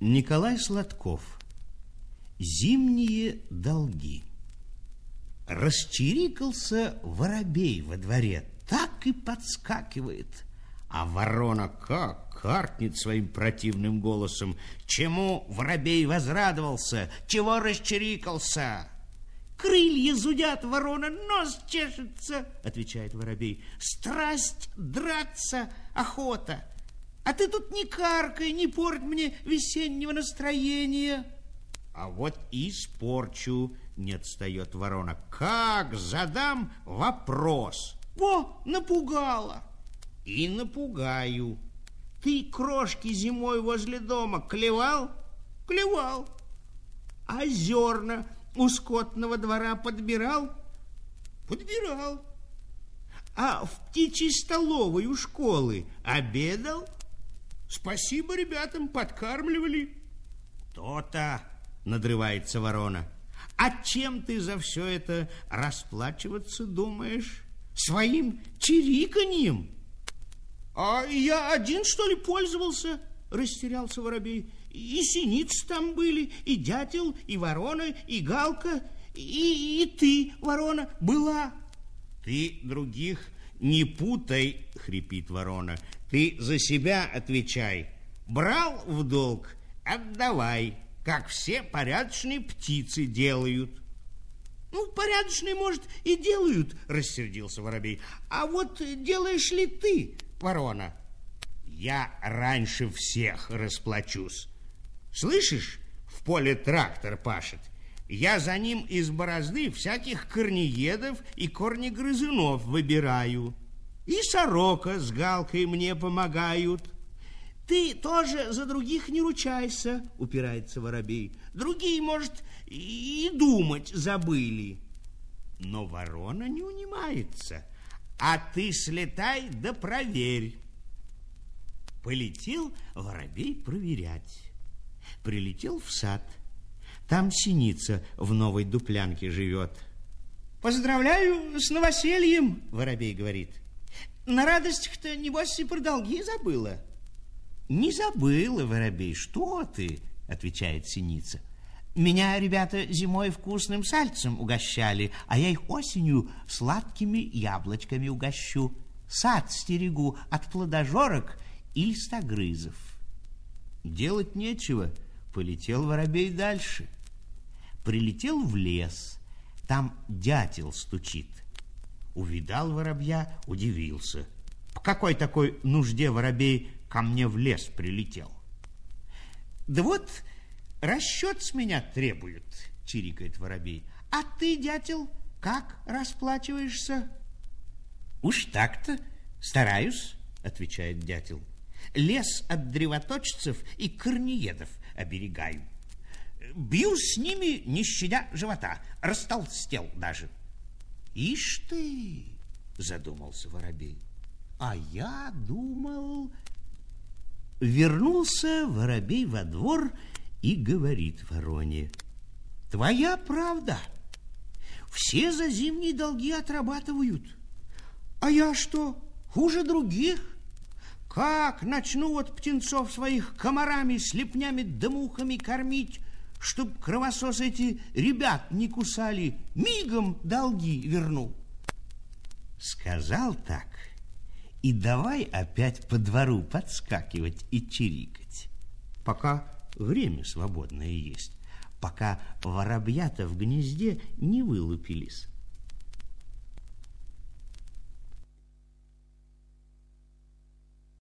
Николай Сладков. Зимние долги. Расчирикался воробей во дворе, так и подскакивает. А ворона как каркнет своим противным голосом. Чему воробей возрадовался? Чего расчирикался? Крылья зудят, ворона, нос чешется, отвечает воробей. Страсть драться, охота. А ты тут не каркай, не порть мне весеннего настроения. А вот и испорчу, не отстает ворона. Как задам вопрос? О, напугала. И напугаю. Ты крошки зимой возле дома клевал? Клевал. А зерна у скотного двора подбирал? Подбирал. А в птичьей столовой у школы обедал? Спасибо ребятам, подкармливали. То-то, надрывается ворона. А чем ты за все это расплачиваться думаешь? Своим чириканьем? А я один, что ли, пользовался? Растерялся воробей. И синицы там были, и дятел, и ворона, и галка, и, и ты, ворона, была. Ты других не путай, хрипит ворона. Ты за себя отвечай. Брал в долг, отдавай, как все порядочные птицы делают. Ну, порядочные, может, и делают, рассердился воробей. А вот делаешь ли ты, ворона? Я раньше всех расплачусь. Слышишь, в поле трактор пашет. Я за ним из борозды всяких корнеедов и корнегрызунов выбираю. И сорока с галкой мне помогают. Ты тоже за других не ручайся, упирается воробей. Другие, может, и думать забыли. Но ворона не унимается. А ты слетай да проверь. Полетел воробей проверять. Прилетел в сад. Там синица в новой дуплянке живет. Поздравляю с новосельем, воробей говорит. На радостях-то, небось, и про долги забыла. Не забыла, воробей, что ты, отвечает синица. Меня ребята зимой вкусным сальцем угощали, а я их осенью сладкими яблочками угощу. Сад стерегу от плодожорок и листогрызов. Делать нечего, полетел воробей дальше. Прилетел в лес, там дятел стучит. Увидал воробья, удивился. По какой такой нужде воробей ко мне в лес прилетел? Да вот расчет с меня требует, чирикает воробей. А ты, дятел, как расплачиваешься? Уж так-то стараюсь, отвечает дятел. Лес от древоточцев и корнеедов оберегаю. Бью с ними, не щадя живота, растолстел даже. — Ишь ты, задумался воробей. А я думал... Вернулся воробей во двор и говорит вороне. Твоя правда. Все за зимние долги отрабатывают. А я что, хуже других? Как начну от птенцов своих комарами, слепнями да мухами кормить, чтоб кровососы эти ребят не кусали, мигом долги верну. Сказал так, и давай опять по двору подскакивать и чирикать, пока время свободное есть, пока воробьята в гнезде не вылупились.